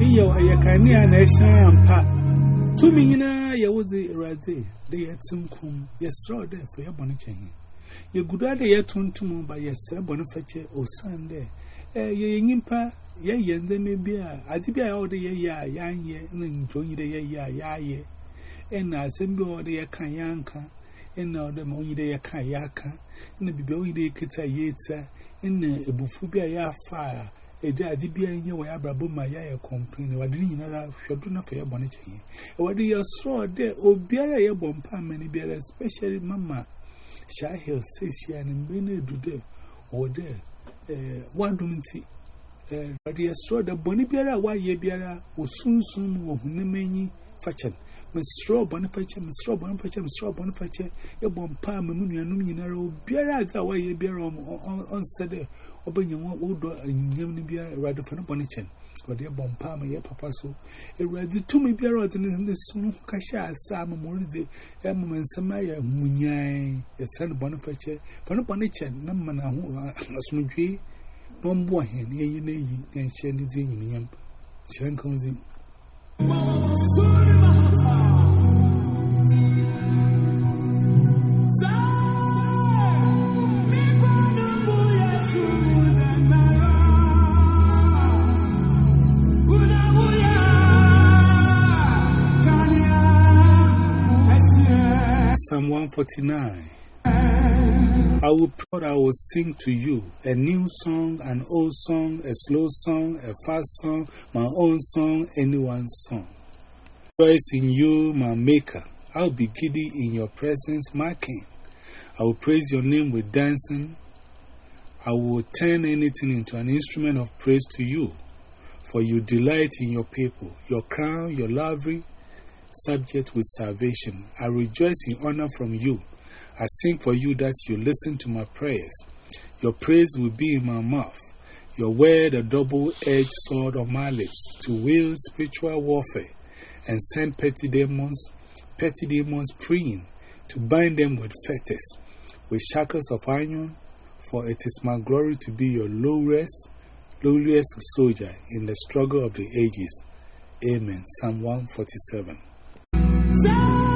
Iyo, a yakania na esha ampa. Tumi nyina ya wuzi rade, de ya tinkum, ya sro de for ya bone chenye. Ya guda de ya tuntumu ba ya sra bone fache osan de. Eh ye yenyimpa ya yenze me bia, adi bia ya de ya ya ya nye, na njonyi de ya ya ya ye. Ena asembi o e, de ya kan ya nka. Ena o de mo yi de ya kan ya ka. Ena bibia o yi de kita yeta. Ena ebufu bia ya fire. a day, I did be a year where I brought my yaya complain. I didn't know if you're doing up for your bonnet. What do you saw there? Oh, be a year bomb, many be a special. Shy Hill says she and bring it there or there. One room tea. But you saw the bonnet bearer, why ye bearer was soon soon, who never fachen. Mr. Boniface, Mr. Boniface, Mr. Boniface, a bomb palm, Munianum, you know, beer out away, a beer on Saturday, or bring your old door and young beer rather for a bonnichin, or dear bomb palm, your papa so. A ready to me beer out in the soon Kasha, Sam, Morizi, Emma, and Samaya, Munyai, a son Boniface, for a bonnichin, Namana, a smoothie, bomb boy, and ye, and she, and the thing, Shankowzi. Psalm 149. I will pray, I will sing to you a new song, an old song, a slow song, a fast song, my own song, anyone's song. Rejoice in you, my Maker. I'll be giddy in your presence, my King. I will praise your name with dancing. I will turn anything into an instrument of praise to you, for you delight in your people. Your crown, your livery, subject with salvation. I rejoice in honor from you. I sing for you that you listen to my prayers. Your praise will be in my mouth, your word a double edged sword on my lips to wield spiritual warfare and send petty demons, petty demons freeing, to bind them with fetters, with shackles of iron. For it is my glory to be your lowest, lowliest soldier in the struggle of the ages. Amen. Psalm 147. Say